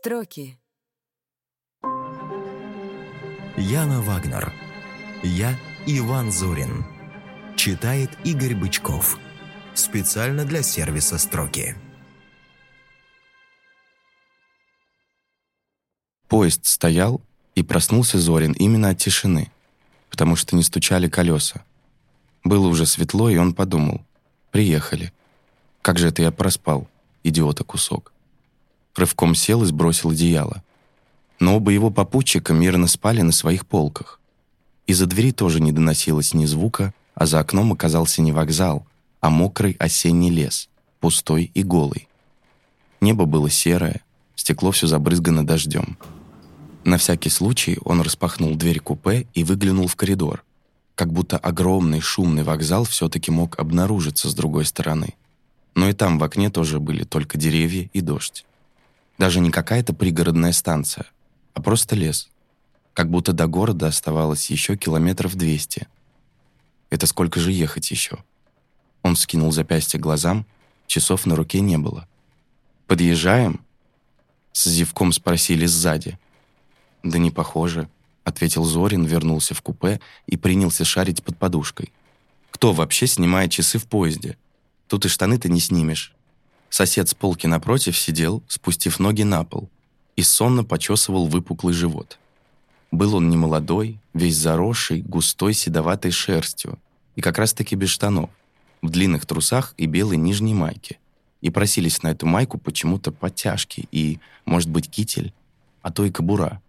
Строки. Яна Вагнер. Я Иван Зорин. Читает Игорь Бычков. Специально для сервиса «Строки». Поезд стоял, и проснулся Зорин именно от тишины, потому что не стучали колеса. Было уже светло, и он подумал. «Приехали. Как же это я проспал, идиота кусок». Рывком сел и сбросил одеяло. Но оба его попутчика мирно спали на своих полках. Из-за двери тоже не доносилось ни звука, а за окном оказался не вокзал, а мокрый осенний лес, пустой и голый. Небо было серое, стекло все забрызгано дождем. На всякий случай он распахнул дверь купе и выглянул в коридор, как будто огромный шумный вокзал все-таки мог обнаружиться с другой стороны. Но и там в окне тоже были только деревья и дождь. Даже не какая-то пригородная станция, а просто лес. Как будто до города оставалось еще километров двести. Это сколько же ехать еще? Он скинул запястье глазам, часов на руке не было. «Подъезжаем?» С зевком спросили сзади. «Да не похоже», — ответил Зорин, вернулся в купе и принялся шарить под подушкой. «Кто вообще снимает часы в поезде? Тут и штаны-то не снимешь. Сосед с полки напротив сидел, спустив ноги на пол, и сонно почесывал выпуклый живот. Был он немолодой, весь заросший, густой седоватой шерстью, и как раз-таки без штанов, в длинных трусах и белой нижней майке. И просились на эту майку почему-то подтяжки и, может быть, китель, а то и кобура.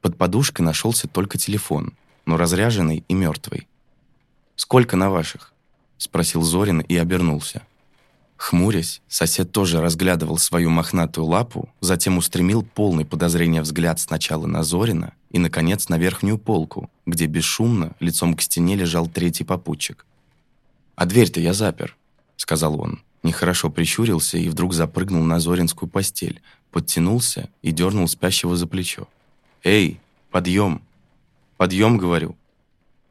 Под подушкой нашелся только телефон, но разряженный и мертвый. «Сколько на ваших?» — спросил Зорин и обернулся. Хмурясь, сосед тоже разглядывал свою мохнатую лапу, затем устремил полный подозрения взгляд сначала на Зорина и, наконец, на верхнюю полку, где бесшумно, лицом к стене лежал третий попутчик. «А дверь-то я запер», — сказал он. Нехорошо прищурился и вдруг запрыгнул на Зоринскую постель, подтянулся и дернул спящего за плечо. «Эй, подъем! Подъем, говорю!»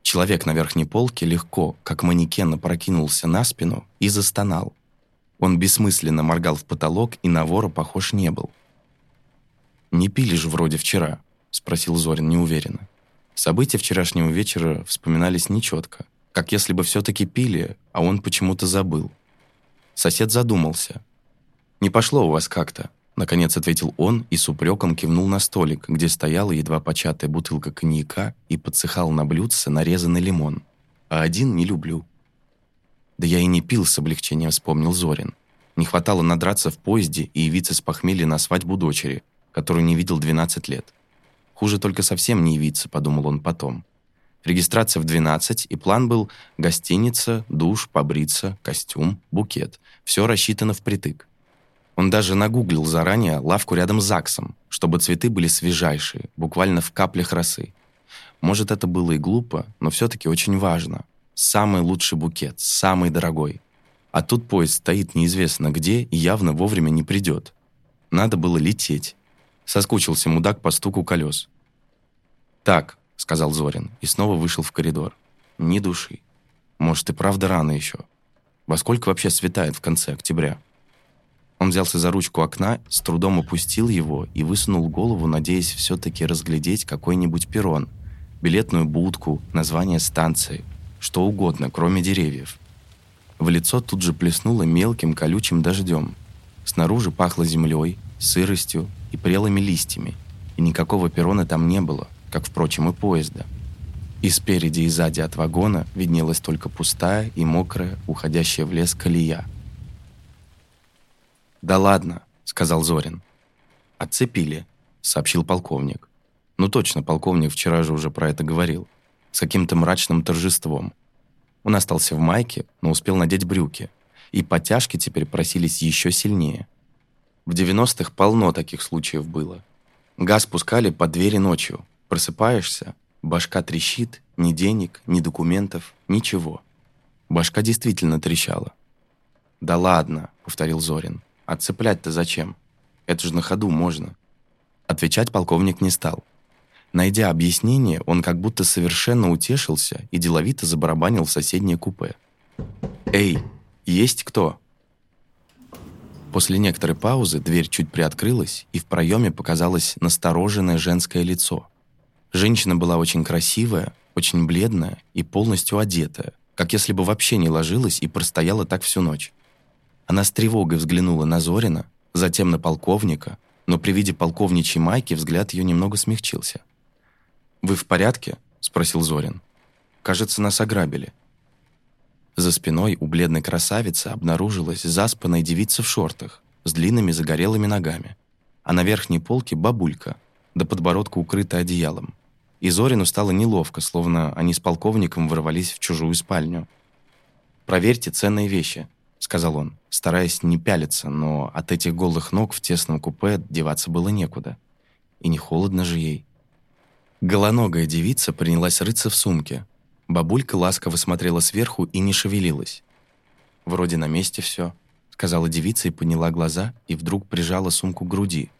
Человек на верхней полке легко, как манекен, опрокинулся на спину и застонал. Он бессмысленно моргал в потолок и на вора похож не был. «Не пили же вроде вчера», — спросил Зорин неуверенно. События вчерашнего вечера вспоминались нечетко, как если бы все-таки пили, а он почему-то забыл. Сосед задумался. «Не пошло у вас как-то», — наконец ответил он и с упреком кивнул на столик, где стояла едва початая бутылка коньяка и подсыхал на блюдце нарезанный лимон. «А один не люблю». Да я и не пил с облегчением, вспомнил Зорин. Не хватало надраться в поезде и явиться с похмелья на свадьбу дочери, которую не видел 12 лет. Хуже только совсем не явиться, подумал он потом. Регистрация в 12, и план был гостиница, душ, побриться, костюм, букет. Все рассчитано впритык. Он даже нагуглил заранее лавку рядом с ЗАГСом, чтобы цветы были свежайшие, буквально в каплях росы. Может, это было и глупо, но все-таки очень важно. Самый лучший букет, самый дорогой. А тут поезд стоит неизвестно где и явно вовремя не придет. Надо было лететь. Соскучился мудак по стуку колес. «Так», — сказал Зорин, и снова вышел в коридор. «Ни души. Может, и правда рано еще. Во сколько вообще светает в конце октября?» Он взялся за ручку окна, с трудом опустил его и высунул голову, надеясь все-таки разглядеть какой-нибудь перрон, билетную будку, название станции — что угодно, кроме деревьев. В лицо тут же плеснуло мелким колючим дождем. Снаружи пахло землей, сыростью и прелыми листьями, и никакого перрона там не было, как, впрочем, и поезда. И спереди и сзади от вагона виднелась только пустая и мокрая, уходящая в лес колея. «Да ладно», — сказал Зорин. «Отцепили», — сообщил полковник. «Ну точно, полковник вчера же уже про это говорил с каким-то мрачным торжеством. Он остался в майке, но успел надеть брюки, и подтяжки теперь просились еще сильнее. В 90-х полно таких случаев было. Газ пускали под двери ночью. Просыпаешься, башка трещит, ни денег, ни документов, ничего. Башка действительно трещала. «Да ладно», — повторил Зорин. «Отцеплять-то зачем? Это же на ходу можно». Отвечать полковник не стал. Найдя объяснение, он как будто совершенно утешился и деловито забарабанил в соседнее купе. «Эй, есть кто?» После некоторой паузы дверь чуть приоткрылась, и в проеме показалось настороженное женское лицо. Женщина была очень красивая, очень бледная и полностью одетая, как если бы вообще не ложилась и простояла так всю ночь. Она с тревогой взглянула на Зорина, затем на полковника, но при виде полковничьей майки взгляд ее немного смягчился. «Вы в порядке?» – спросил Зорин. «Кажется, нас ограбили». За спиной у бледной красавицы обнаружилась заспанная девица в шортах с длинными загорелыми ногами, а на верхней полке бабулька, до подбородка укрытая одеялом. И Зорину стало неловко, словно они с полковником ворвались в чужую спальню. «Проверьте ценные вещи», — сказал он, стараясь не пялиться, но от этих голых ног в тесном купе деваться было некуда. И не холодно же ей. Голоногая девица принялась рыться в сумке. Бабулька ласково смотрела сверху и не шевелилась. «Вроде на месте все», — сказала девица и подняла глаза, и вдруг прижала сумку к груди.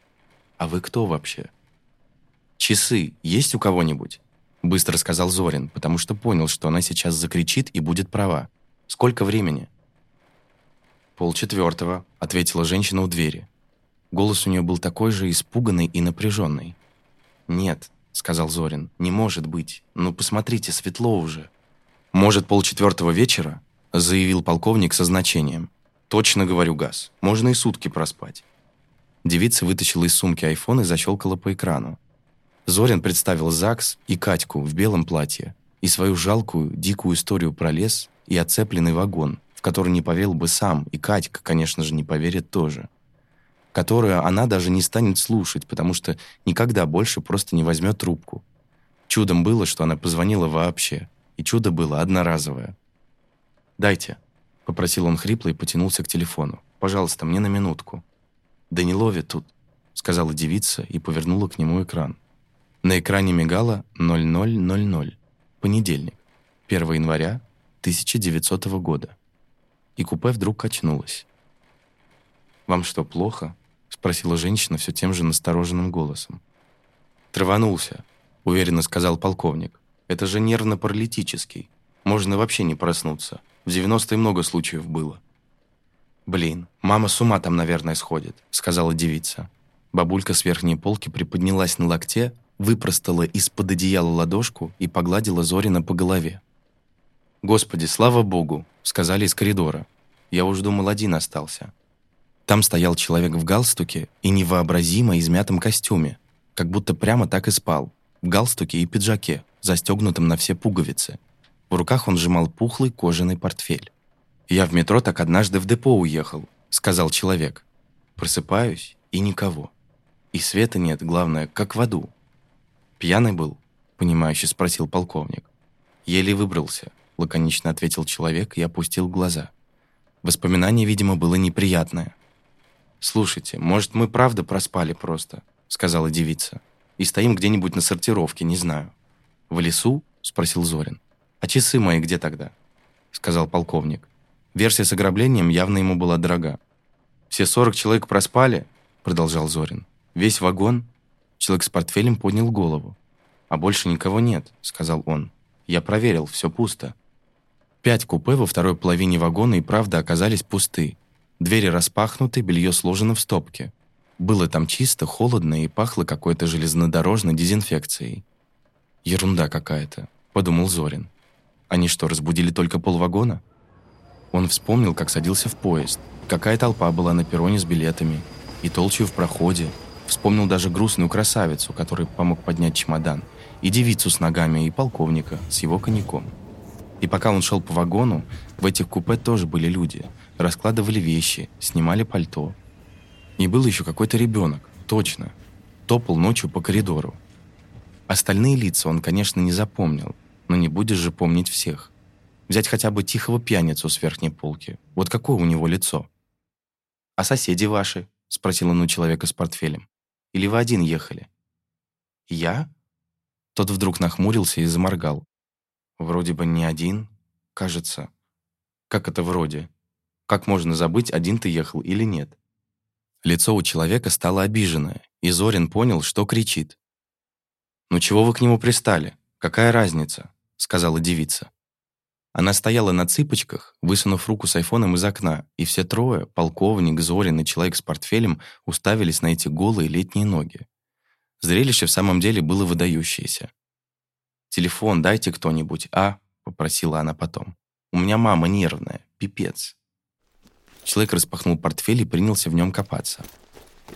«А вы кто вообще?» «Часы есть у кого-нибудь?» Быстро сказал Зорин, потому что понял, что она сейчас закричит и будет права. «Сколько времени?» «Полчетвертого», — ответила женщина у двери. Голос у нее был такой же испуганный и напряженный. «Нет», — сказал Зорин, — «не может быть. Ну, посмотрите, светло уже». «Может, полчетвертого вечера?» — заявил полковник со значением. «Точно говорю, Газ. Можно и сутки проспать». Девица вытащила из сумки айфон и защелкала по экрану. Зорин представил ЗАГС и Катьку в белом платье и свою жалкую, дикую историю про лес и оцепленный вагон, который не поверил бы сам, и Катька, конечно же, не поверит тоже. Которую она даже не станет слушать, потому что никогда больше просто не возьмет трубку. Чудом было, что она позвонила вообще, и чудо было одноразовое. «Дайте», — попросил он хрипло и потянулся к телефону. «Пожалуйста, мне на минутку». «Да не ловит тут», — сказала девица и повернула к нему экран. На экране мигало 0000. Понедельник, 1 января 1900 года и купе вдруг качнулось. «Вам что, плохо?» — спросила женщина все тем же настороженным голосом. «Траванулся», — уверенно сказал полковник. «Это же нервно-паралитический. Можно вообще не проснуться. В 90-е много случаев было». «Блин, мама с ума там, наверное, сходит», — сказала девица. Бабулька с верхней полки приподнялась на локте, выпростала из-под одеяла ладошку и погладила Зорина по голове. «Господи, слава Богу!» — сказали из коридора. Я уж думал, один остался. Там стоял человек в галстуке и невообразимо измятом костюме, как будто прямо так и спал, в галстуке и пиджаке, застегнутом на все пуговицы. В руках он сжимал пухлый кожаный портфель. «Я в метро так однажды в депо уехал», — сказал человек. Просыпаюсь, и никого. И света нет, главное, как в аду. «Пьяный был?» — понимающе спросил полковник. Еле выбрался. — лаконично ответил человек и опустил глаза. Воспоминание, видимо, было неприятное. «Слушайте, может, мы правда проспали просто?» — сказала девица. «И стоим где-нибудь на сортировке, не знаю». «В лесу?» — спросил Зорин. «А часы мои где тогда?» — сказал полковник. Версия с ограблением явно ему была дорога. «Все сорок человек проспали?» — продолжал Зорин. «Весь вагон?» Человек с портфелем поднял голову. «А больше никого нет», — сказал он. «Я проверил, все пусто». Пять купе во второй половине вагона и правда оказались пусты. Двери распахнуты, белье сложено в стопке. Было там чисто, холодно и пахло какой-то железнодорожной дезинфекцией. «Ерунда какая-то», — подумал Зорин. «Они что, разбудили только полвагона?» Он вспомнил, как садился в поезд. Какая толпа была на перроне с билетами. И толчью в проходе. Вспомнил даже грустную красавицу, который помог поднять чемодан. И девицу с ногами, и полковника с его коньяком. И пока он шел по вагону, в этих купе тоже были люди. Раскладывали вещи, снимали пальто. И был еще какой-то ребенок, точно. Топал ночью по коридору. Остальные лица он, конечно, не запомнил, но не будешь же помнить всех. Взять хотя бы тихого пьяницу с верхней полки. Вот какое у него лицо. «А соседи ваши?» — спросил он у человека с портфелем. «Или вы один ехали?» «Я?» Тот вдруг нахмурился и заморгал. Вроде бы не один, кажется. Как это вроде? Как можно забыть, один ты ехал или нет? Лицо у человека стало обиженное, и Зорин понял, что кричит. «Ну чего вы к нему пристали? Какая разница?» — сказала девица. Она стояла на цыпочках, высунув руку с айфоном из окна, и все трое, полковник, Зорин и человек с портфелем, уставились на эти голые летние ноги. Зрелище в самом деле было выдающееся. «Телефон дайте кто-нибудь, а?» — попросила она потом. «У меня мама нервная, пипец». Человек распахнул портфель и принялся в нем копаться.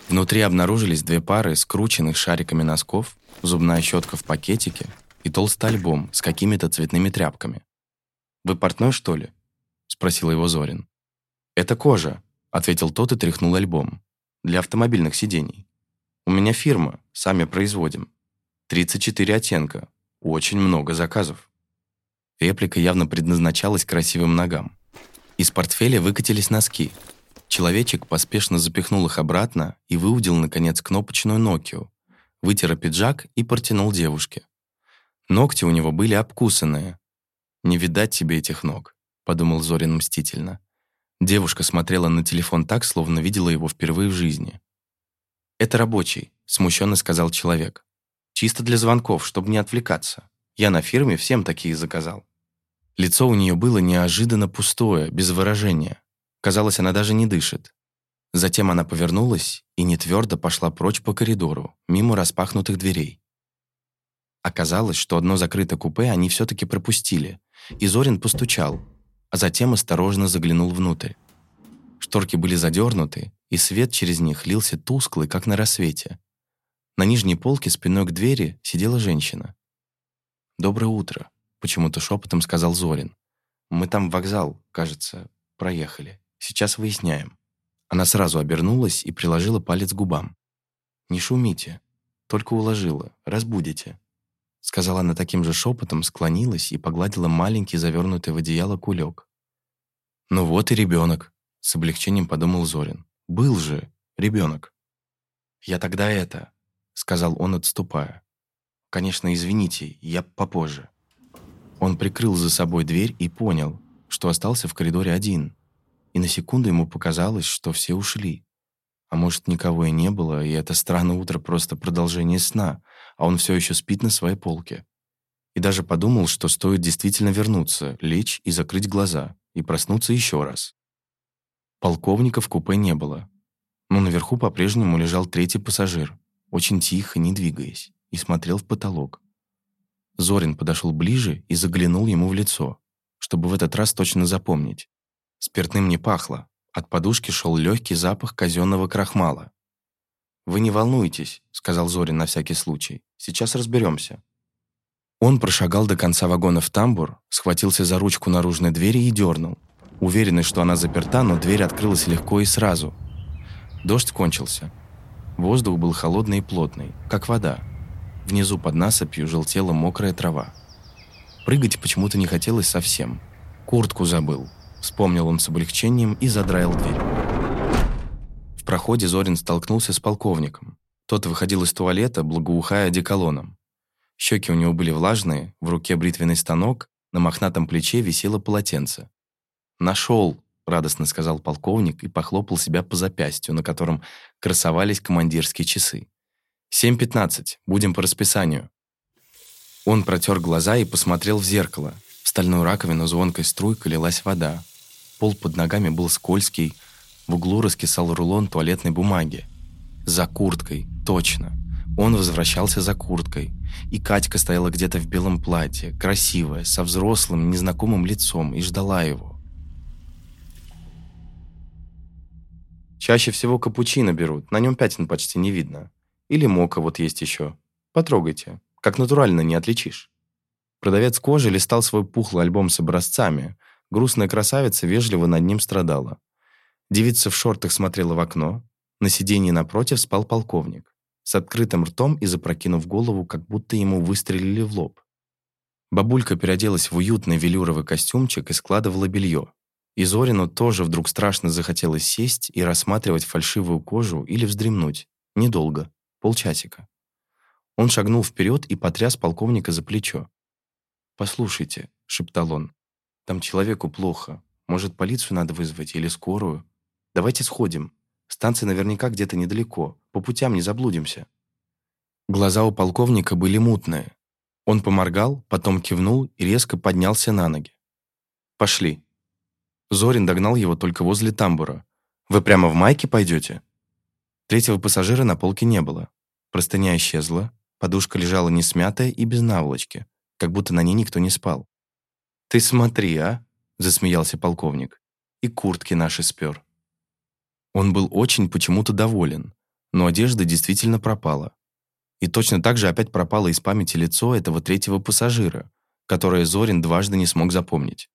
Внутри обнаружились две пары скрученных шариками носков, зубная щетка в пакетике и толстый альбом с какими-то цветными тряпками. «Вы портной, что ли?» — спросил его Зорин. «Это кожа», — ответил тот и тряхнул альбом. «Для автомобильных сидений. У меня фирма, сами производим. 34 оттенка. Очень много заказов». Реплика явно предназначалась красивым ногам. Из портфеля выкатились носки. Человечек поспешно запихнул их обратно и выудил, наконец, кнопочную Nokia, вытер пиджак и протянул девушке. Ногти у него были обкусанные, «Не видать тебе этих ног», — подумал Зорин мстительно. Девушка смотрела на телефон так, словно видела его впервые в жизни. «Это рабочий», — смущенно сказал человек. «Чисто для звонков, чтобы не отвлекаться. Я на фирме всем такие заказал». Лицо у нее было неожиданно пустое, без выражения. Казалось, она даже не дышит. Затем она повернулась и нетвердо пошла прочь по коридору, мимо распахнутых дверей. Оказалось, что одно закрытое купе они все-таки пропустили, и Зорин постучал, а затем осторожно заглянул внутрь. Шторки были задернуты, и свет через них лился тусклый, как на рассвете. На нижней полке спиной к двери сидела женщина. «Доброе утро», — почему-то шепотом сказал Зорин. «Мы там вокзал, кажется, проехали. Сейчас выясняем». Она сразу обернулась и приложила палец к губам. «Не шумите, только уложила, разбудите». Сказала она таким же шепотом, склонилась и погладила маленький завернутый в одеяло кулек. «Ну вот и ребенок», — с облегчением подумал Зорин. «Был же ребенок». «Я тогда это», — сказал он, отступая. «Конечно, извините, я попозже». Он прикрыл за собой дверь и понял, что остался в коридоре один. И на секунду ему показалось, что все ушли. А может, никого и не было, и это странное утро просто продолжение сна, а он все еще спит на своей полке. И даже подумал, что стоит действительно вернуться, лечь и закрыть глаза, и проснуться еще раз. Полковника в купе не было. Но наверху по-прежнему лежал третий пассажир, очень тихо, не двигаясь, и смотрел в потолок. Зорин подошел ближе и заглянул ему в лицо, чтобы в этот раз точно запомнить. Спиртным не пахло, от подушки шел легкий запах казенного крахмала. «Вы не волнуйтесь», — сказал Зорин на всякий случай. «Сейчас разберемся». Он прошагал до конца вагона в тамбур, схватился за ручку наружной двери и дернул. Уверенный, что она заперта, но дверь открылась легко и сразу. Дождь кончился. Воздух был холодный и плотный, как вода. Внизу под насыпью желтела мокрая трава. Прыгать почему-то не хотелось совсем. Куртку забыл, Вспомнил он с облегчением и задраил дверь. В проходе Зорин столкнулся с полковником. Тот выходил из туалета, благоухая одеколоном. Щеки у него были влажные, в руке бритвенный станок, на мохнатом плече висело полотенце. «Нашел!» — радостно сказал полковник и похлопал себя по запястью, на котором красовались командирские часы. «Семь пятнадцать. Будем по расписанию». Он протер глаза и посмотрел в зеркало. В стальную раковину звонкой струйкой лилась вода. Пол под ногами был скользкий, в углу раскисал рулон туалетной бумаги. За курткой, точно. Он возвращался за курткой. И Катька стояла где-то в белом платье, красивая, со взрослым, незнакомым лицом, и ждала его. Чаще всего капучино берут, на нем пятен почти не видно. Или мока вот есть еще. Потрогайте, как натурально не отличишь. Продавец кожи листал свой пухлый альбом с образцами – Грустная красавица вежливо над ним страдала. Девица в шортах смотрела в окно. На сиденье напротив спал полковник. С открытым ртом и запрокинув голову, как будто ему выстрелили в лоб. Бабулька переоделась в уютный велюровый костюмчик и складывала белье. И Зорину тоже вдруг страшно захотелось сесть и рассматривать фальшивую кожу или вздремнуть. Недолго. Полчасика. Он шагнул вперед и потряс полковника за плечо. «Послушайте», — шептал он, там человеку плохо. Может, полицию надо вызвать или скорую? Давайте сходим. Станция наверняка где-то недалеко. По путям не заблудимся». Глаза у полковника были мутные. Он поморгал, потом кивнул и резко поднялся на ноги. Пошли». Зорин догнал его только возле тамбура. «Вы прямо в майке пойдете?» Третьего пассажира на полке не было. Простыня исчезла, подушка лежала не смятая и без наволочки, как будто на ней никто не спал. «Ты смотри, а!» — засмеялся полковник. «И куртки наши спер». Он был очень почему-то доволен, но одежда действительно пропала. И точно так же опять пропало из памяти лицо этого третьего пассажира, которое Зорин дважды не смог запомнить.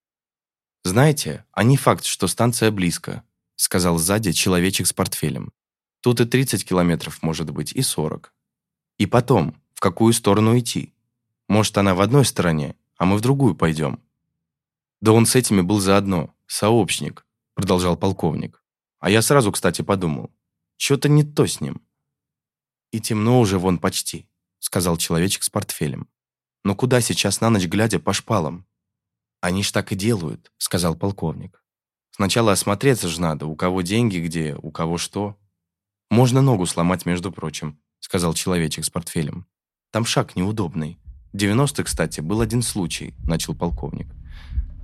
«Знаете, а не факт, что станция близко», сказал сзади человечек с портфелем. «Тут и 30 километров может быть, и 40. И потом, в какую сторону идти? Может, она в одной стороне, а мы в другую пойдем?» «Да он с этими был заодно, сообщник», продолжал полковник. «А я сразу, кстати, подумал, что-то не то с ним». «И темно уже вон почти», сказал человечек с портфелем. «Но куда сейчас на ночь глядя по шпалам?» «Они ж так и делают», — сказал полковник. «Сначала осмотреться же надо, у кого деньги где, у кого что». «Можно ногу сломать, между прочим», — сказал человечек с портфелем. «Там шаг неудобный. В 90 кстати, был один случай», — начал полковник.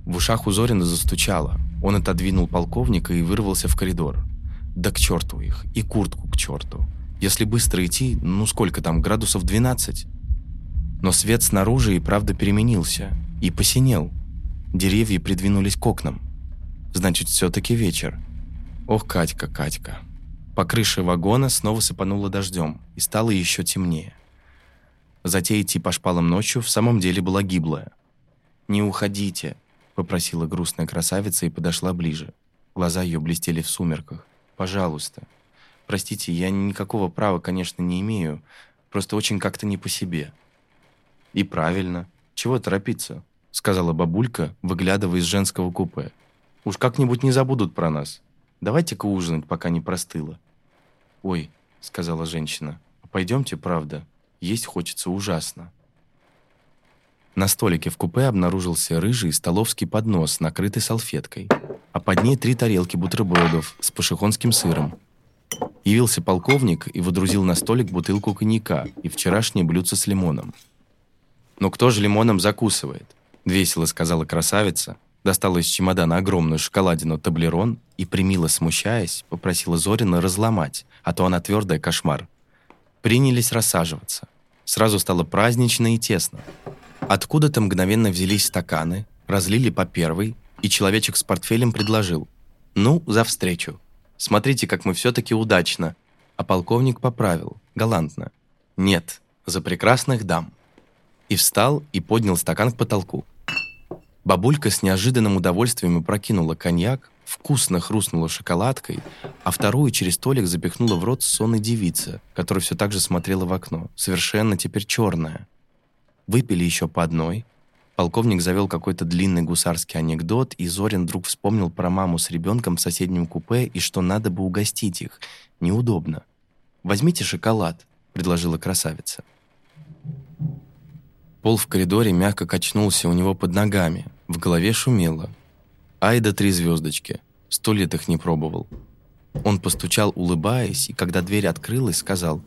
В ушах у Зорина застучало. Он отодвинул полковника и вырвался в коридор. Да к черту их, и куртку к черту. Если быстро идти, ну сколько там, градусов 12? Но свет снаружи и правда переменился. И посинел. Деревья придвинулись к окнам. Значит, все-таки вечер. Ох, Катька, Катька. По крыше вагона снова сыпануло дождем, и стало еще темнее. Затея идти по шпалам ночью в самом деле была гиблая. «Не уходите», — попросила грустная красавица и подошла ближе. Глаза ее блестели в сумерках. «Пожалуйста. Простите, я никакого права, конечно, не имею, просто очень как-то не по себе». «И правильно. Чего торопиться? — сказала бабулька, выглядывая из женского купе. «Уж как-нибудь не забудут про нас. Давайте-ка ужинать, пока не простыло». «Ой», — сказала женщина, — «пойдемте, правда. Есть хочется ужасно». На столике в купе обнаружился рыжий столовский поднос, накрытый салфеткой, а под ней три тарелки бутербродов с пашихонским сыром. Явился полковник и водрузил на столик бутылку коньяка и вчерашнее блюдце с лимоном. Но кто же лимоном закусывает? — весело сказала красавица, достала из чемодана огромную шоколадину таблерон и, примило смущаясь, попросила Зорина разломать, а то она твердая кошмар. Принялись рассаживаться. Сразу стало празднично и тесно. Откуда-то мгновенно взялись стаканы, разлили по первой, и человечек с портфелем предложил. «Ну, за встречу. Смотрите, как мы все-таки удачно». А полковник поправил, галантно. «Нет, за прекрасных дам». И встал и поднял стакан к потолку. Бабулька с неожиданным удовольствием прокинула коньяк, вкусно хрустнула шоколадкой, а вторую через столик запихнула в рот сонной девицы, которая все так же смотрела в окно, совершенно теперь черная. Выпили еще по одной. Полковник завел какой-то длинный гусарский анекдот, и Зорин вдруг вспомнил про маму с ребенком в соседнем купе и что надо бы угостить их. Неудобно. «Возьмите шоколад», — предложила красавица. Пол в коридоре мягко качнулся у него под ногами, в голове шумело. Ай да три звездочки, сто лет их не пробовал. Он постучал, улыбаясь, и когда дверь открылась, сказал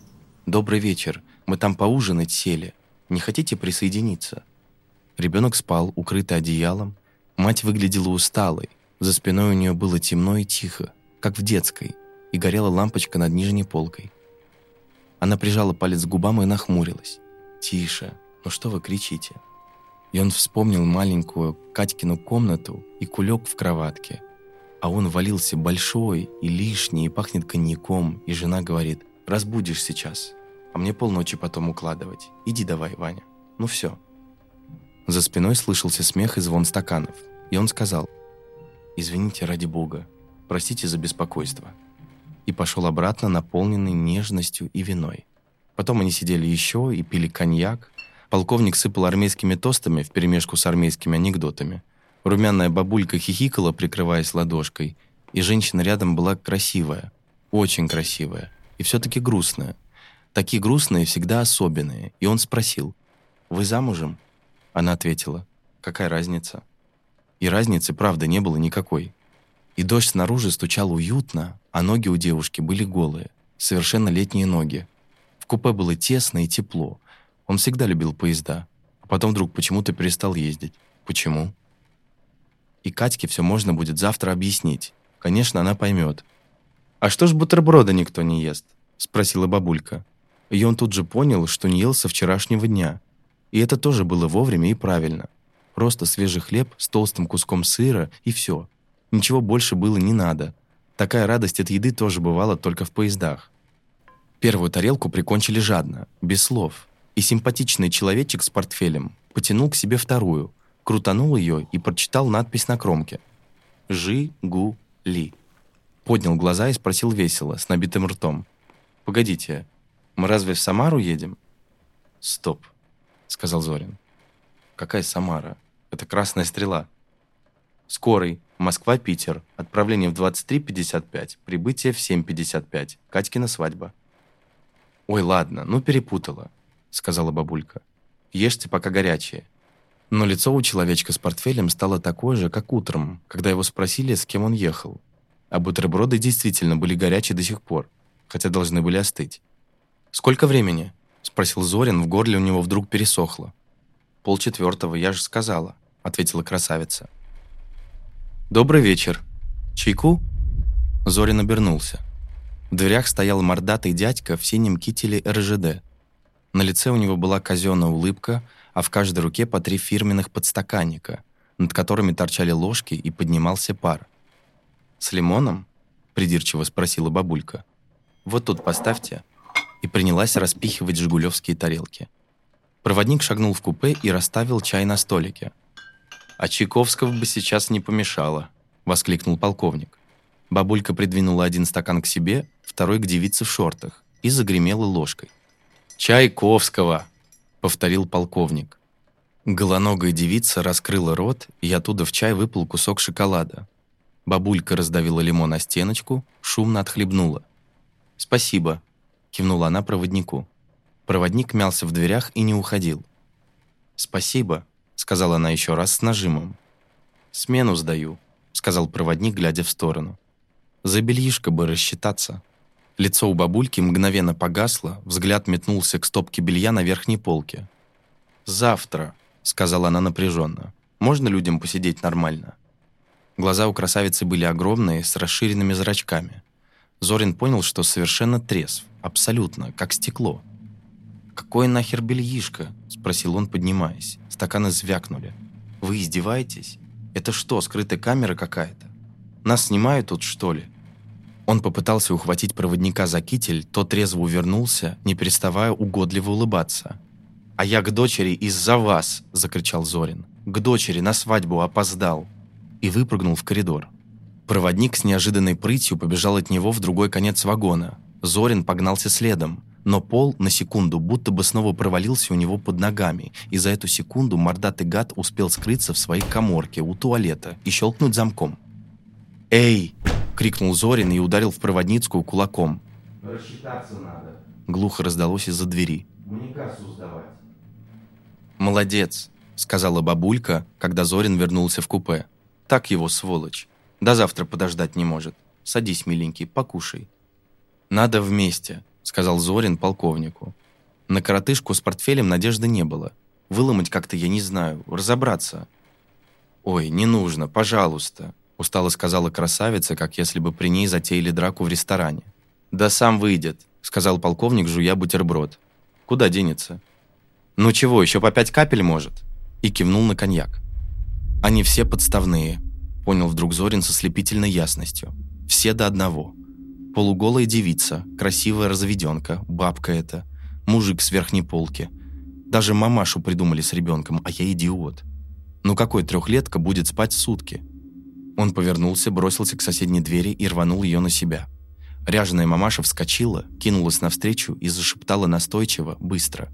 «Добрый вечер, мы там поужинать сели. Не хотите присоединиться?» Ребенок спал, укрытый одеялом. Мать выглядела усталой. За спиной у нее было темно и тихо, как в детской, и горела лампочка над нижней полкой. Она прижала палец к губам и нахмурилась. «Тише, «Ну что вы кричите?» И он вспомнил маленькую Катькину комнату и кулек в кроватке. А он валился большой и лишний, и пахнет коньяком, и жена говорит, «Разбудишь сейчас, а мне полночи потом укладывать. Иди давай, Ваня. Ну все». За спиной слышался смех и звон стаканов, и он сказал, «Извините ради Бога, простите за беспокойство». И пошел обратно, наполненный нежностью и виной. Потом они сидели еще и пили коньяк, Полковник сыпал армейскими тостами вперемешку с армейскими анекдотами. Румяная бабулька хихикала, прикрываясь ладошкой, и женщина рядом была красивая, очень красивая, и все-таки грустная. Такие грустные всегда особенные. И он спросил, «Вы замужем?» Она ответила, «Какая разница?» И разницы, правда, не было никакой. И дождь снаружи стучал уютно, а ноги у девушки были голые, совершенно летние ноги. В купе было тесно и тепло, он всегда любил поезда, а потом вдруг почему-то перестал ездить. Почему? И Катьке все можно будет завтра объяснить. Конечно, она поймет. «А что ж бутерброда никто не ест?» – спросила бабулька. И он тут же понял, что не ел со вчерашнего дня. И это тоже было вовремя и правильно. Просто свежий хлеб с толстым куском сыра и все. Ничего больше было не надо. Такая радость от еды тоже бывала только в поездах. Первую тарелку прикончили жадно, без слов. И симпатичный человечек с портфелем потянул к себе вторую, крутанул ее и прочитал надпись на кромке. «Жи-гу-ли». Поднял глаза и спросил весело, с набитым ртом. «Погодите, мы разве в Самару едем?» «Стоп», — сказал Зорин. «Какая Самара? Это Красная Стрела». «Скорый. Москва-Питер. Отправление в 23.55. Прибытие в 7.55. Катькина свадьба». «Ой, ладно, ну перепутала», — сказала бабулька. «Ешьте пока горячее». Но лицо у человечка с портфелем стало такое же, как утром, когда его спросили, с кем он ехал. А бутерброды действительно были горячие до сих пор, хотя должны были остыть. «Сколько времени?» — спросил Зорин, в горле у него вдруг пересохло. «Полчетвертого, я же сказала», — ответила красавица. «Добрый вечер. Чайку?» Зорин обернулся. В дверях стоял мордатый дядька в синем кителе РЖД. На лице у него была казенная улыбка, а в каждой руке по три фирменных подстаканника, над которыми торчали ложки и поднимался пар. «С лимоном?» — придирчиво спросила бабулька. «Вот тут поставьте». И принялась распихивать жигулевские тарелки. Проводник шагнул в купе и расставил чай на столике. «А Чайковского бы сейчас не помешало», — воскликнул полковник. Бабулька придвинула один стакан к себе, второй к девице в шортах и загремела ложкой. «Чайковского!» — повторил полковник. Голоногая девица раскрыла рот, и оттуда в чай выпал кусок шоколада. Бабулька раздавила лимон на стеночку, шумно отхлебнула. «Спасибо», — кивнула она проводнику. Проводник мялся в дверях и не уходил. «Спасибо», — сказала она еще раз с нажимом. «Смену сдаю», — сказал проводник, глядя в сторону. «За бельишко бы рассчитаться». Лицо у бабульки мгновенно погасло, взгляд метнулся к стопке белья на верхней полке. «Завтра», — сказала она напряженно. «Можно людям посидеть нормально?» Глаза у красавицы были огромные, с расширенными зрачками. Зорин понял, что совершенно трезв, абсолютно, как стекло. «Какое нахер бельишко?» — спросил он, поднимаясь. Стаканы звякнули. «Вы издеваетесь? Это что, скрытая камера какая-то? Нас снимают тут, что ли?» Он попытался ухватить проводника за китель, тот резво увернулся, не переставая угодливо улыбаться. «А я к дочери из-за вас!» – закричал Зорин. «К дочери на свадьбу опоздал!» И выпрыгнул в коридор. Проводник с неожиданной прытью побежал от него в другой конец вагона. Зорин погнался следом, но пол на секунду будто бы снова провалился у него под ногами, и за эту секунду мордатый гад успел скрыться в своей коморке у туалета и щелкнуть замком. «Эй!» — крикнул Зорин и ударил в проводницкую кулаком. «Рассчитаться надо». Глухо раздалось из-за двери. «Мне кассу сдавать». «Молодец», — сказала бабулька, когда Зорин вернулся в купе. «Так его, сволочь. До завтра подождать не может. Садись, миленький, покушай». «Надо вместе», — сказал Зорин полковнику. На коротышку с портфелем надежды не было. Выломать как-то я не знаю, разобраться. «Ой, не нужно, пожалуйста», устало сказала красавица, как если бы при ней затеяли драку в ресторане. «Да сам выйдет», — сказал полковник, жуя бутерброд. «Куда денется?» «Ну чего, еще по пять капель может?» И кивнул на коньяк. «Они все подставные», — понял вдруг Зорин со слепительной ясностью. «Все до одного. Полуголая девица, красивая разведенка, бабка эта, мужик с верхней полки. Даже мамашу придумали с ребенком, а я идиот. Ну какой трехлетка будет спать сутки?» Он повернулся, бросился к соседней двери и рванул ее на себя. Ряженая мамаша вскочила, кинулась навстречу и зашептала настойчиво, быстро.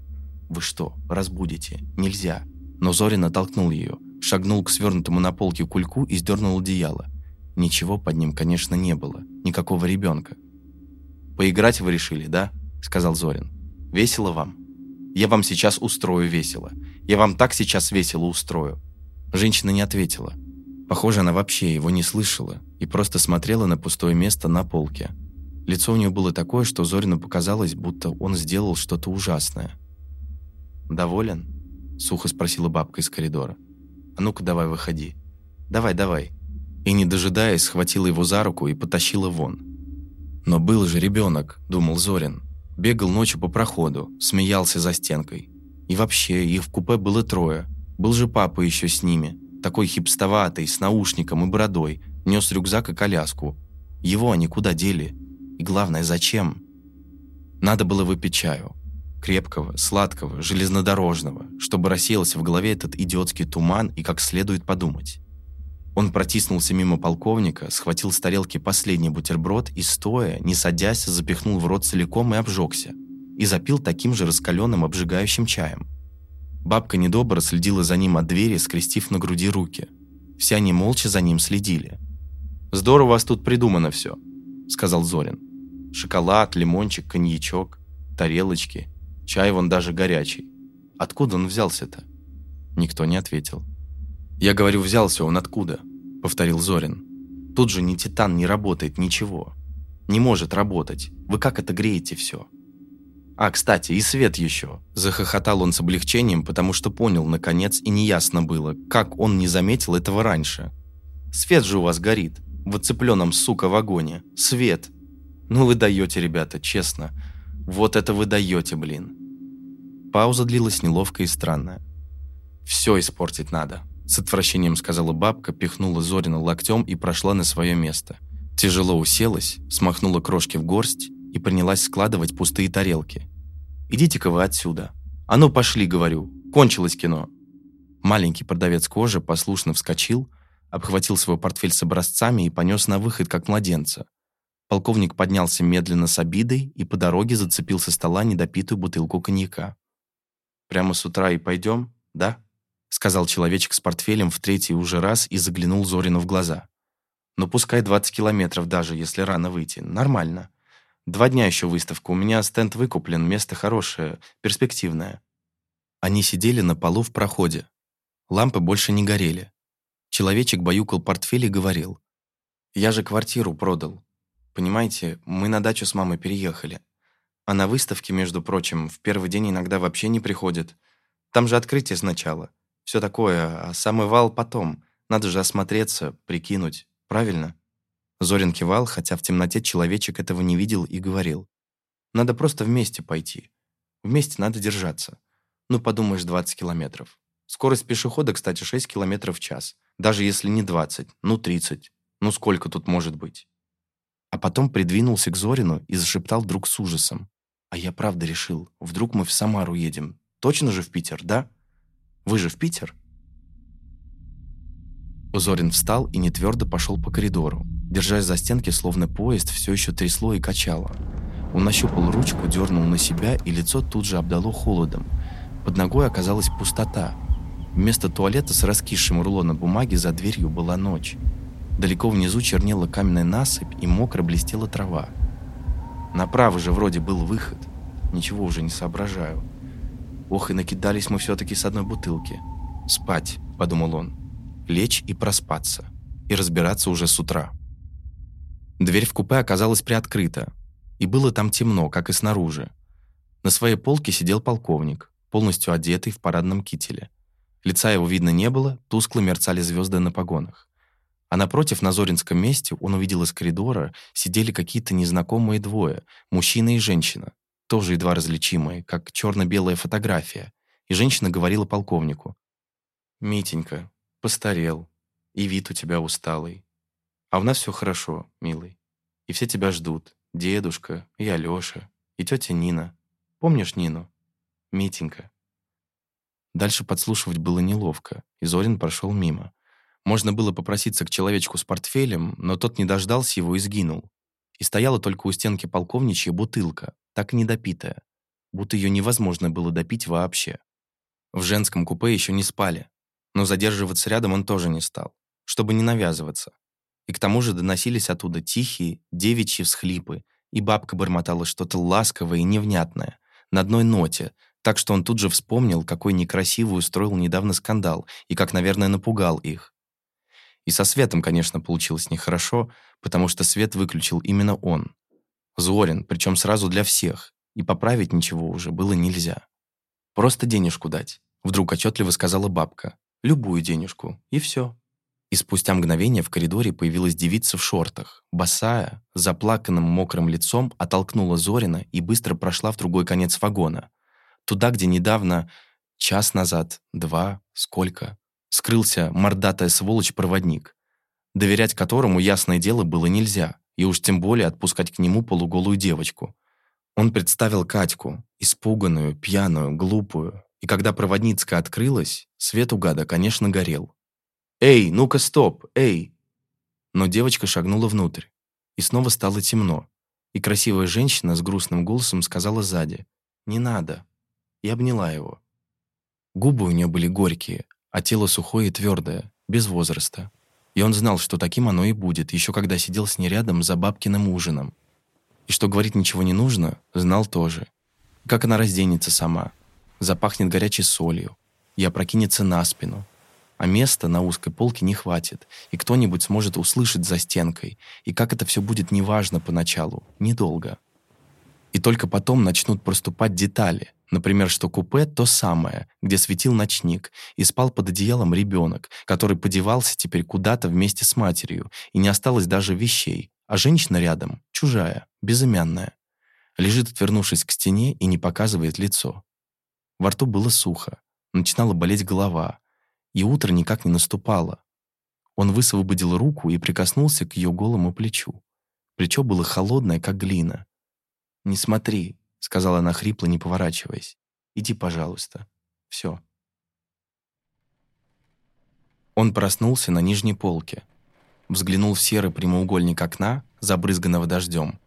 «Вы что, разбудите? Нельзя!» Но Зорин оттолкнул ее, шагнул к свернутому на полке кульку и сдернул одеяло. Ничего под ним, конечно, не было. Никакого ребенка. «Поиграть вы решили, да?» — сказал Зорин. «Весело вам? Я вам сейчас устрою весело. Я вам так сейчас весело устрою». Женщина не ответила. Похоже, она вообще его не слышала и просто смотрела на пустое место на полке. Лицо у нее было такое, что Зорину показалось, будто он сделал что-то ужасное. «Доволен?» – сухо спросила бабка из коридора. «А ну-ка давай выходи». Давай, давай». И, не дожидаясь, схватила его за руку и потащила вон. «Но был же ребенок», — думал Зорин. Бегал ночью по проходу, смеялся за стенкой. И вообще, их в купе было трое. Был же папа еще с ними, такой хипстоватый, с наушником и бородой, нес рюкзак и коляску. Его они куда дели? И главное, зачем? Надо было выпить чаю. Крепкого, сладкого, железнодорожного, чтобы рассеялся в голове этот идиотский туман и как следует подумать. Он протиснулся мимо полковника, схватил с тарелки последний бутерброд и, стоя, не садясь, запихнул в рот целиком и обжегся. И запил таким же раскаленным обжигающим чаем. Бабка недобро следила за ним от двери, скрестив на груди руки. Все они молча за ним следили. «Здорово у вас тут придумано все», — сказал Зорин. «Шоколад, лимончик, коньячок, тарелочки, чай вон даже горячий. Откуда он взялся-то?» Никто не ответил. «Я говорю, взялся он откуда?» — повторил Зорин. «Тут же ни титан не работает, ничего. Не может работать. Вы как это греете все?» «А, кстати, и свет еще!» Захохотал он с облегчением, потому что понял, наконец, и неясно было, как он не заметил этого раньше. «Свет же у вас горит. В оцепленном, сука, вагоне. Свет!» «Ну вы даете, ребята, честно. Вот это вы даете, блин!» Пауза длилась неловкая и странная. «Все испортить надо», с отвращением сказала бабка, пихнула Зорина локтем и прошла на свое место. Тяжело уселась, смахнула крошки в горсть и принялась складывать пустые тарелки. «Идите-ка вы отсюда. А ну пошли, говорю. Кончилось кино». Маленький продавец кожи послушно вскочил, обхватил свой портфель с образцами и понес на выход, как младенца. Полковник поднялся медленно с обидой и по дороге зацепил со стола недопитую бутылку коньяка. «Прямо с утра и пойдем, да?» сказал человечек с портфелем в третий уже раз и заглянул Зорину в глаза. «Ну, пускай 20 километров даже, если рано выйти. Нормально. Два дня еще выставка. У меня стенд выкуплен, место хорошее, перспективное». Они сидели на полу в проходе. Лампы больше не горели. Человечек баюкал портфель и говорил. «Я же квартиру продал. Понимаете, мы на дачу с мамой переехали. А на выставке, между прочим, в первый день иногда вообще не приходят. Там же открытие сначала все такое, а самый вал потом. Надо же осмотреться, прикинуть. Правильно?» Зорин кивал, хотя в темноте человечек этого не видел и говорил. «Надо просто вместе пойти. Вместе надо держаться. Ну, подумаешь, 20 километров. Скорость пешехода, кстати, 6 километров в час. Даже если не 20, ну 30. Ну сколько тут может быть?» А потом придвинулся к Зорину и зашептал вдруг с ужасом. «А я правда решил, вдруг мы в Самару едем. Точно же в Питер, да?» Вы же в Питер?» Зорин встал и нетвердо пошел по коридору. Держась за стенки, словно поезд, все еще трясло и качало. Он нащупал ручку, дернул на себя, и лицо тут же обдало холодом. Под ногой оказалась пустота. Вместо туалета с раскисшим рулоном бумаги за дверью была ночь. Далеко внизу чернела каменная насыпь и мокро блестела трава. Направо же вроде был выход. Ничего уже не соображаю. Ох, и накидались мы все-таки с одной бутылки. Спать, подумал он. Лечь и проспаться. И разбираться уже с утра. Дверь в купе оказалась приоткрыта. И было там темно, как и снаружи. На своей полке сидел полковник, полностью одетый в парадном кителе. Лица его видно не было, тускло мерцали звезды на погонах. А напротив, на Зоринском месте, он увидел из коридора, сидели какие-то незнакомые двое, мужчина и женщина тоже едва различимые, как черно-белая фотография, и женщина говорила полковнику. «Митенька, постарел, и вид у тебя усталый. А у нас все хорошо, милый. И все тебя ждут. Дедушка, и Алеша, и тетя Нина. Помнишь Нину? Митенька». Дальше подслушивать было неловко, и Зорин прошел мимо. Можно было попроситься к человечку с портфелем, но тот не дождался его и сгинул. И стояла только у стенки полковничья бутылка, так недопитая, будто ее невозможно было допить вообще. В женском купе еще не спали, но задерживаться рядом он тоже не стал, чтобы не навязываться. И к тому же доносились оттуда тихие, девичьи всхлипы, и бабка бормотала что-то ласковое и невнятное, на одной ноте, так что он тут же вспомнил, какой некрасивый устроил недавно скандал и как, наверное, напугал их. И со светом, конечно, получилось нехорошо, потому что свет выключил именно он. Зорин, причем сразу для всех, и поправить ничего уже было нельзя. «Просто денежку дать», — вдруг отчетливо сказала бабка. «Любую денежку, и все». И спустя мгновение в коридоре появилась девица в шортах. Босая, с заплаканным мокрым лицом, оттолкнула Зорина и быстро прошла в другой конец вагона. Туда, где недавно, час назад, два, сколько, скрылся мордатая сволочь-проводник, доверять которому, ясное дело, было нельзя, и уж тем более отпускать к нему полуголую девочку. Он представил Катьку, испуганную, пьяную, глупую, и когда проводницкая открылась, свет у гада, конечно, горел. «Эй, ну-ка, стоп! Эй!» Но девочка шагнула внутрь, и снова стало темно, и красивая женщина с грустным голосом сказала сзади «Не надо!» и обняла его. Губы у нее были горькие, а тело сухое и твердое, без возраста. И он знал, что таким оно и будет, еще когда сидел с ней рядом за бабкиным ужином. И что говорить ничего не нужно, знал тоже. Как она разденется сама, запахнет горячей солью и опрокинется на спину, а места на узкой полке не хватит, и кто-нибудь сможет услышать за стенкой, и как это все будет неважно поначалу, недолго. И только потом начнут проступать детали, например, что купе то самое, где светил ночник, и спал под одеялом ребенок, который подевался теперь куда-то вместе с матерью, и не осталось даже вещей, а женщина рядом, чужая, безымянная, лежит, отвернувшись к стене и не показывает лицо. Во рту было сухо, начинала болеть голова, и утро никак не наступало. Он высвободил руку и прикоснулся к ее голому плечу. Плечо было холодное, как глина. «Не смотри», — сказала она хрипло, не поворачиваясь. «Иди, пожалуйста. Все». Он проснулся на нижней полке. Взглянул в серый прямоугольник окна, забрызганного дождем.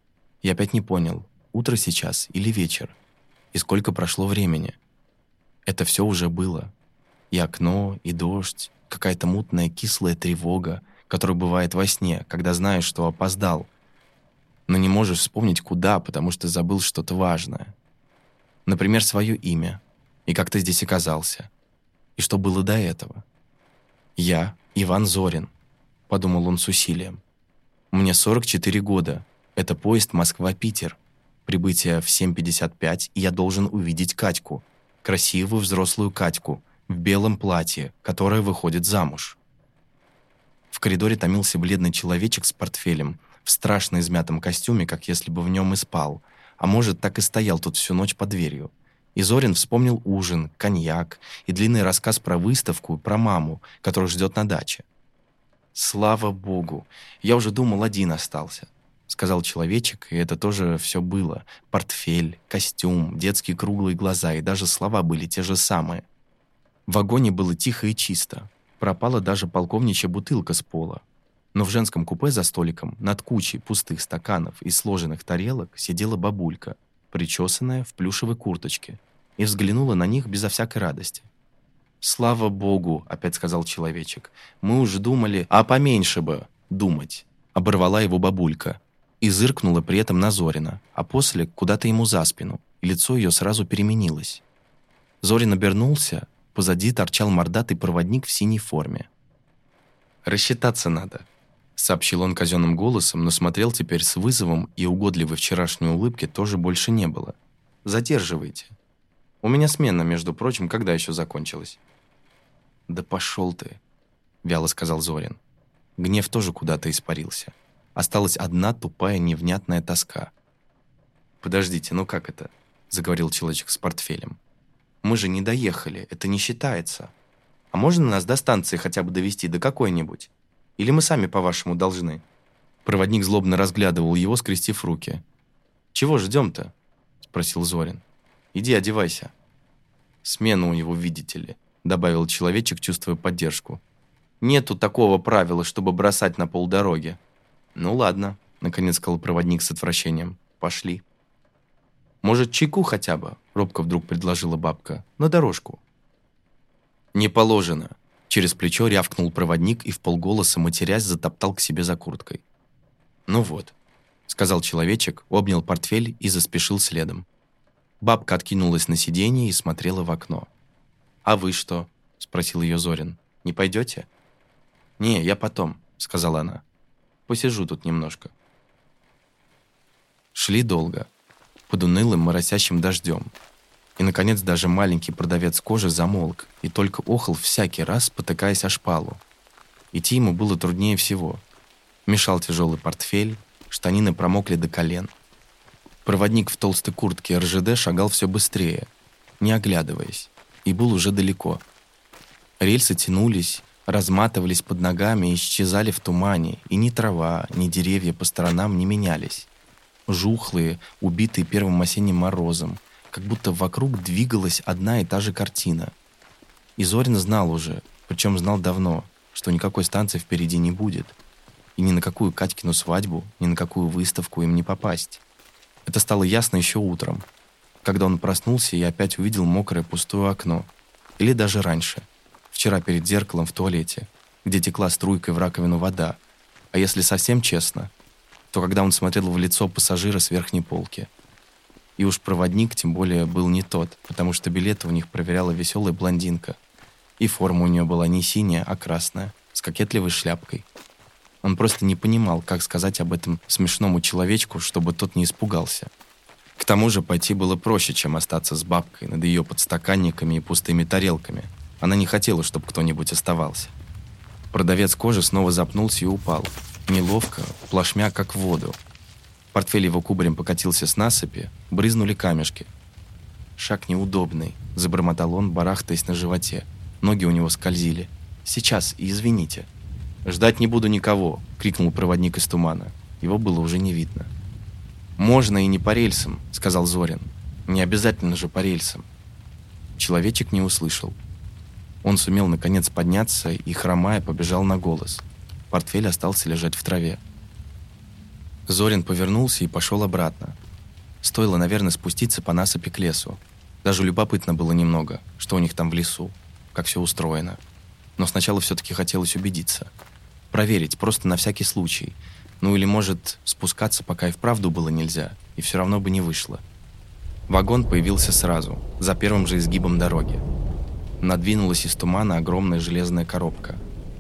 И опять не понял, утро сейчас или вечер. И сколько прошло времени. Это все уже было. И окно, и дождь, какая-то мутная кислая тревога, которая бывает во сне, когда знаешь, что опоздал, но не можешь вспомнить куда, потому что забыл что-то важное. Например, свое имя, и как ты здесь оказался, и что было до этого. «Я Иван Зорин», — подумал он с усилием. «Мне 44 года. Это поезд Москва-Питер. Прибытие в 7.55, и я должен увидеть Катьку, красивую взрослую Катьку, в белом платье, которая выходит замуж. В коридоре томился бледный человечек с портфелем, в страшно измятом костюме, как если бы в нем и спал, а может, так и стоял тут всю ночь под дверью. И Зорин вспомнил ужин, коньяк и длинный рассказ про выставку, про маму, которую ждет на даче. «Слава богу! Я уже думал, один остался», — сказал человечек, и это тоже все было. Портфель, костюм, детские круглые глаза, и даже слова были те же самые. В вагоне было тихо и чисто. Пропала даже полковничья бутылка с пола. Но в женском купе за столиком, над кучей пустых стаканов и сложенных тарелок, сидела бабулька, причесанная в плюшевой курточке, и взглянула на них безо всякой радости. «Слава богу!» — опять сказал человечек. «Мы уже думали, а поменьше бы думать!» — оборвала его бабулька и зыркнула при этом на Зорина, а после куда-то ему за спину, и лицо ее сразу переменилось. Зорин обернулся Позади торчал мордатый проводник в синей форме. «Рассчитаться надо», — сообщил он казенным голосом, но смотрел теперь с вызовом, и угодливой вчерашней улыбки тоже больше не было. «Задерживайте. У меня смена, между прочим, когда еще закончилась?» «Да пошел ты», — вяло сказал Зорин. Гнев тоже куда-то испарился. Осталась одна тупая невнятная тоска. «Подождите, ну как это?» — заговорил человечек с портфелем. Мы же не доехали, это не считается. А можно нас до станции хотя бы довести, до какой-нибудь? Или мы сами, по-вашему, должны?» Проводник злобно разглядывал его, скрестив руки. «Чего ждем-то?» – спросил Зорин. «Иди одевайся». «Смена у него, видите ли», – добавил человечек, чувствуя поддержку. «Нету такого правила, чтобы бросать на полдороги». «Ну ладно», – наконец сказал проводник с отвращением. «Пошли». Может, чайку хотя бы?» — робко вдруг предложила бабка. «На дорожку». «Не положено». Через плечо рявкнул проводник и в полголоса матерясь затоптал к себе за курткой. «Ну вот», — сказал человечек, обнял портфель и заспешил следом. Бабка откинулась на сиденье и смотрела в окно. «А вы что?» — спросил ее Зорин. «Не пойдете?» «Не, я потом», — сказала она. «Посижу тут немножко». Шли долго под унылым моросящим дождем. И, наконец, даже маленький продавец кожи замолк и только охал всякий раз, потыкаясь о шпалу. Идти ему было труднее всего. Мешал тяжелый портфель, штанины промокли до колен. Проводник в толстой куртке РЖД шагал все быстрее, не оглядываясь, и был уже далеко. Рельсы тянулись, разматывались под ногами и исчезали в тумане, и ни трава, ни деревья по сторонам не менялись. Жухлые, убитые первым осенним морозом, как будто вокруг двигалась одна и та же картина. И Зорин знал уже, причем знал давно, что никакой станции впереди не будет. И ни на какую Катькину свадьбу, ни на какую выставку им не попасть. Это стало ясно еще утром, когда он проснулся и опять увидел мокрое пустое окно. Или даже раньше – Вчера перед зеркалом в туалете, где текла струйкой в раковину вода. А если совсем честно, то когда он смотрел в лицо пассажира с верхней полки. И уж проводник, тем более, был не тот, потому что билеты у них проверяла веселая блондинка. И форма у нее была не синяя, а красная, с кокетливой шляпкой. Он просто не понимал, как сказать об этом смешному человечку, чтобы тот не испугался. К тому же пойти было проще, чем остаться с бабкой над ее подстаканниками и пустыми тарелками – она не хотела, чтобы кто-нибудь оставался. Продавец кожи снова запнулся и упал. Неловко, плашмя, как в воду. Портфель его кубарем покатился с насыпи, брызнули камешки. «Шаг неудобный», — забормотал он, барахтаясь на животе. Ноги у него скользили. «Сейчас, и извините». «Ждать не буду никого», — крикнул проводник из тумана. Его было уже не видно. «Можно и не по рельсам», — сказал Зорин. «Не обязательно же по рельсам». Человечек не услышал. Он сумел наконец подняться и, хромая, побежал на голос. Портфель остался лежать в траве. Зорин повернулся и пошел обратно. Стоило, наверное, спуститься по насыпи к лесу. Даже любопытно было немного, что у них там в лесу, как все устроено. Но сначала все-таки хотелось убедиться. Проверить, просто на всякий случай. Ну или, может, спускаться пока и вправду было нельзя, и все равно бы не вышло. Вагон появился сразу, за первым же изгибом дороги надвинулась из тумана огромная железная коробка,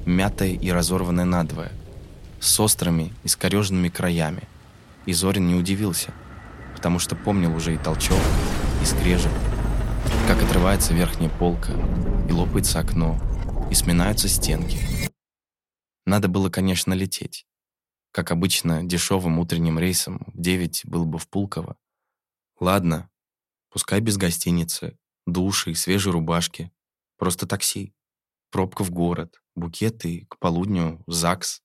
мятая и разорванная надвое, с острыми, искореженными краями. И Зорин не удивился, потому что помнил уже и толчок, и скрежет, как отрывается верхняя полка, и лопается окно, и сминаются стенки. Надо было, конечно, лететь. Как обычно, дешевым утренним рейсом в 9 был бы в Пулково. Ладно, пускай без гостиницы, души и свежей рубашки, Просто такси. Пробка в город, букеты, к полудню ЗАГС,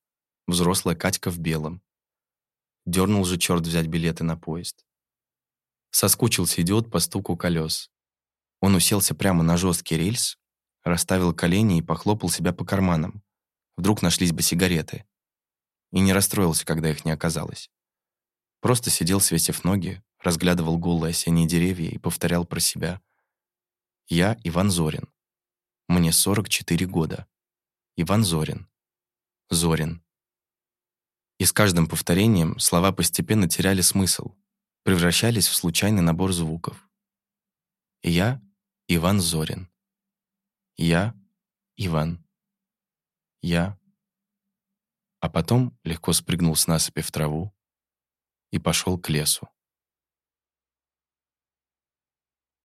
взрослая Катька в белом. Дернул же черт взять билеты на поезд. Соскучился идиот по стуку колес. Он уселся прямо на жесткий рельс, расставил колени и похлопал себя по карманам. Вдруг нашлись бы сигареты. И не расстроился, когда их не оказалось. Просто сидел, свесив ноги, разглядывал голые осенние деревья и повторял про себя. «Я Иван Зорин. Мне 44 года. Иван Зорин. Зорин. И с каждым повторением слова постепенно теряли смысл, превращались в случайный набор звуков. Я Иван Зорин. Я Иван. Я. А потом легко спрыгнул с насыпи в траву и пошел к лесу.